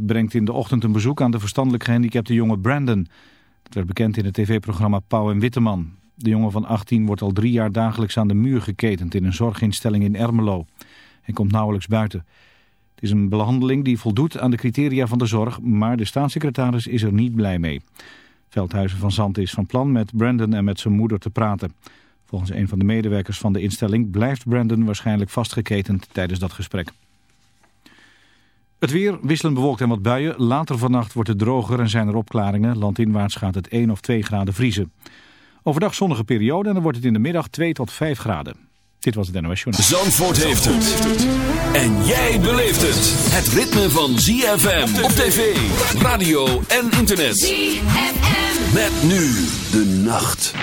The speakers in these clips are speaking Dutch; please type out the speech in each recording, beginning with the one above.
brengt in de ochtend een bezoek aan de verstandelijk gehandicapte jonge Brandon. Dat werd bekend in het tv-programma Pauw en Witteman. De jongen van 18 wordt al drie jaar dagelijks aan de muur geketend in een zorginstelling in Ermelo. Hij komt nauwelijks buiten. Het is een behandeling die voldoet aan de criteria van de zorg, maar de staatssecretaris is er niet blij mee. Veldhuizen van Zand is van plan met Brandon en met zijn moeder te praten. Volgens een van de medewerkers van de instelling blijft Brandon waarschijnlijk vastgeketend tijdens dat gesprek. Het weer wisselend bewolkt en wat buien. Later vannacht wordt het droger en zijn er opklaringen. Landinwaarts gaat het 1 of 2 graden vriezen. Overdag zonnige periode en dan wordt het in de middag 2 tot 5 graden. Dit was het NOS Journal. Zandvoort heeft het. En jij beleeft het. Het ritme van ZFM op tv, radio en internet. ZFM. Met nu de nacht.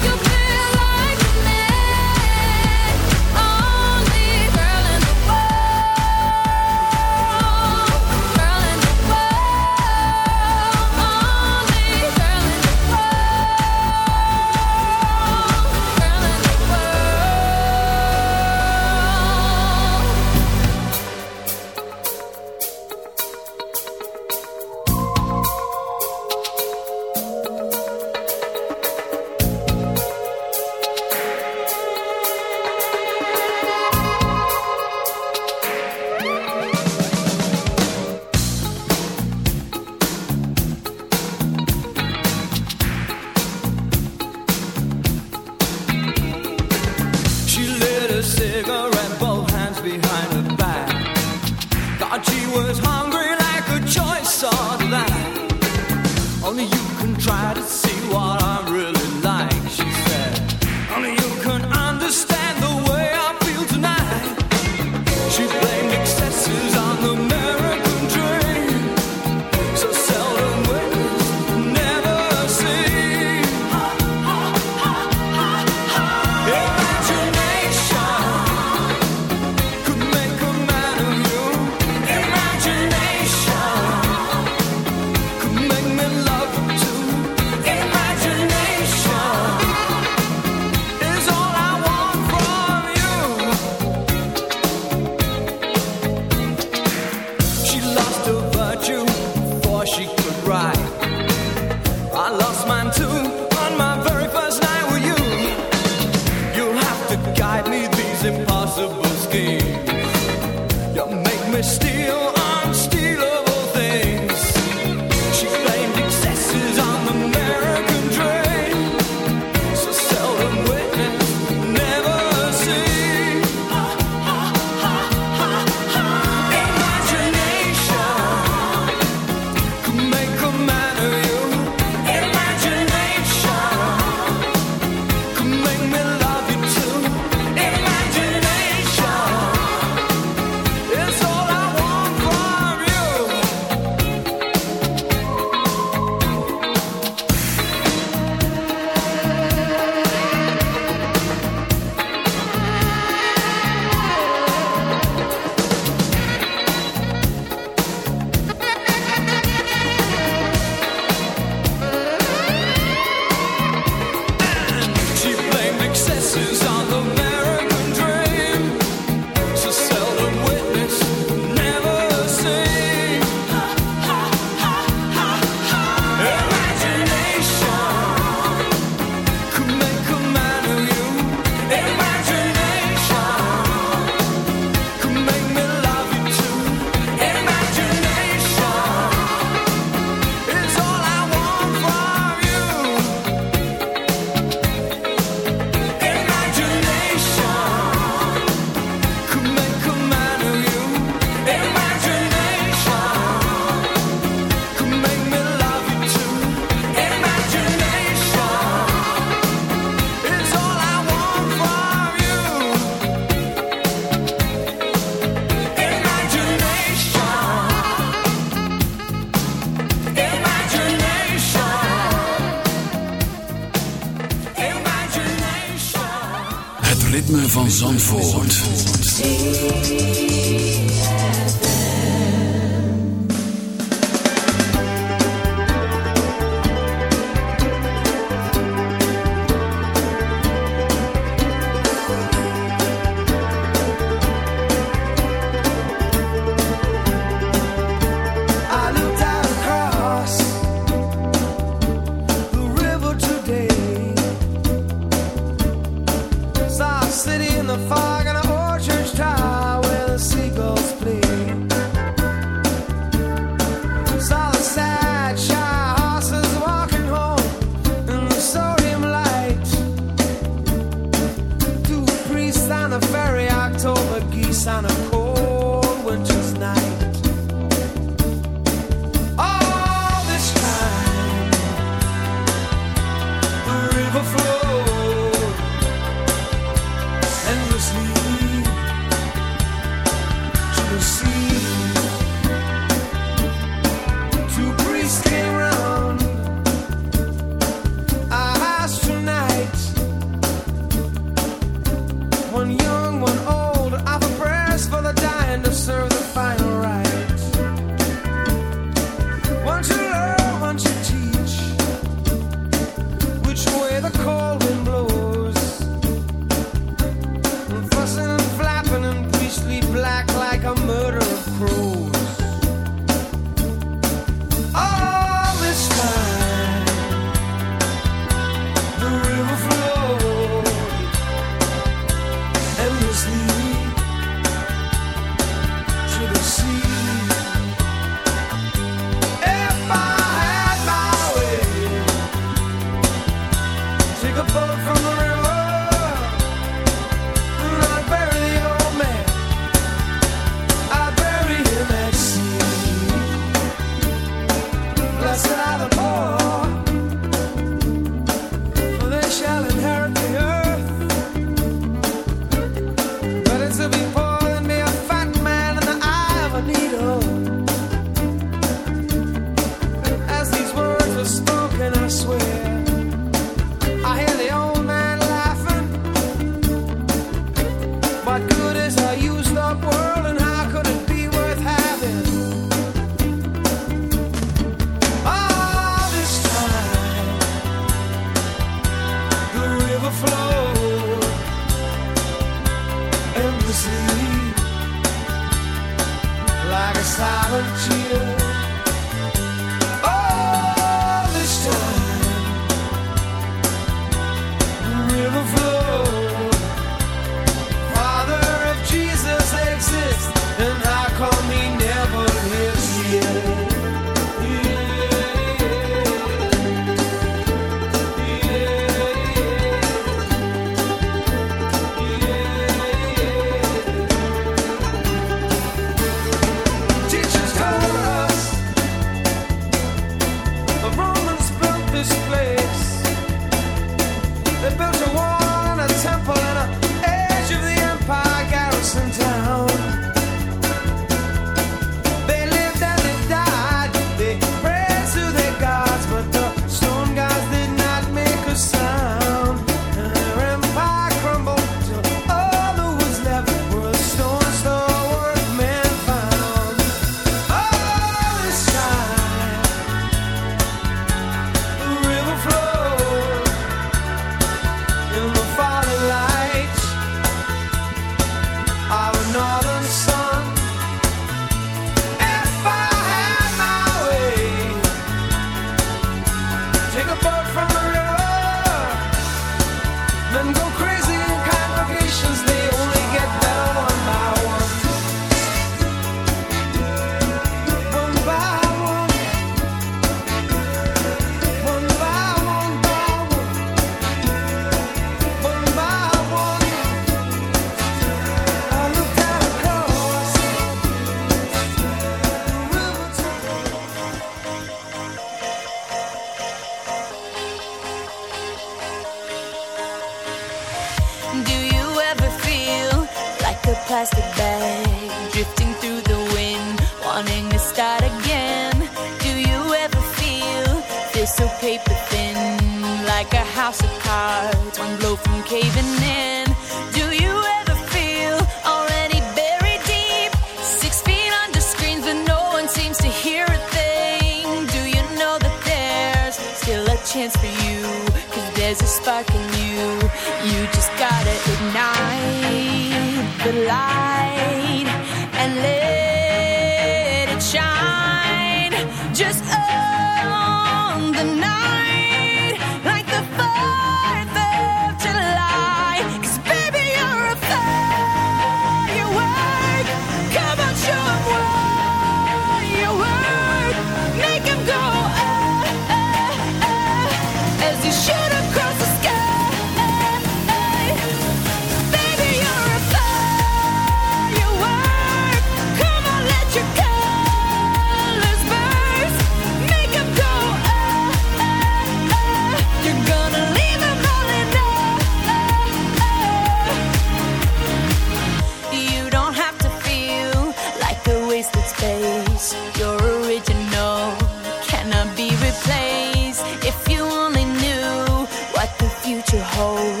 place if you only knew what the future holds.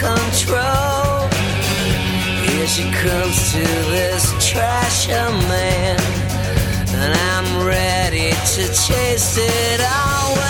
control. Here she comes to this trasher man, and I'm ready to chase it all.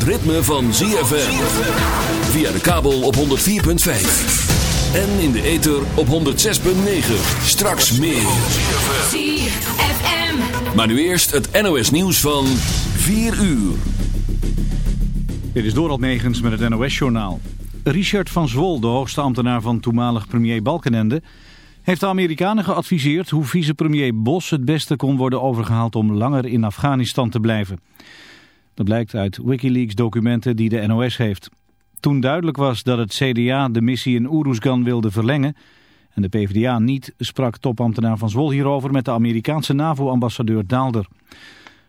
het ritme van ZFM. Via de kabel op 104.5. En in de ether op 106.9. Straks meer. ZFM. Maar nu eerst het NOS nieuws van 4 uur. Dit is Dorald Megens met het NOS-journaal. Richard van Zwol, de hoogste ambtenaar van toenmalig premier Balkenende... heeft de Amerikanen geadviseerd hoe vicepremier Bos het beste kon worden overgehaald... om langer in Afghanistan te blijven. Dat blijkt uit Wikileaks-documenten die de NOS heeft. Toen duidelijk was dat het CDA de missie in Oeruzgan wilde verlengen... en de PvdA niet, sprak topambtenaar van Zwol hierover... met de Amerikaanse NAVO-ambassadeur Daalder...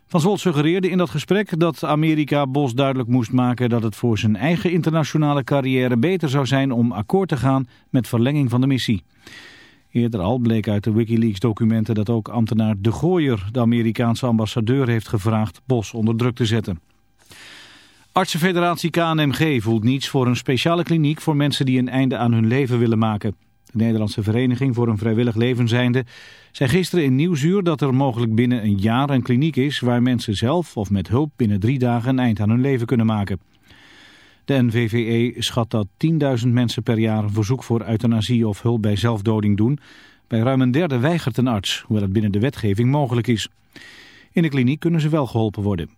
Van Zwol suggereerde in dat gesprek dat Amerika Bos duidelijk moest maken dat het voor zijn eigen internationale carrière beter zou zijn om akkoord te gaan met verlenging van de missie. Eerder al bleek uit de Wikileaks documenten dat ook ambtenaar De Gooier de Amerikaanse ambassadeur heeft gevraagd Bos onder druk te zetten. Artsenfederatie KNMG voelt niets voor een speciale kliniek voor mensen die een einde aan hun leven willen maken. De Nederlandse Vereniging voor een Vrijwillig Leven zijnde zei gisteren in Nieuwsuur dat er mogelijk binnen een jaar een kliniek is waar mensen zelf of met hulp binnen drie dagen een eind aan hun leven kunnen maken. De NVVE schat dat 10.000 mensen per jaar een verzoek voor euthanasie of hulp bij zelfdoding doen. Bij ruim een derde weigert een arts, hoewel het binnen de wetgeving mogelijk is. In de kliniek kunnen ze wel geholpen worden.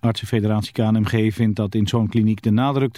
Artsenfederatie KNMG vindt dat in zo'n kliniek de nadruk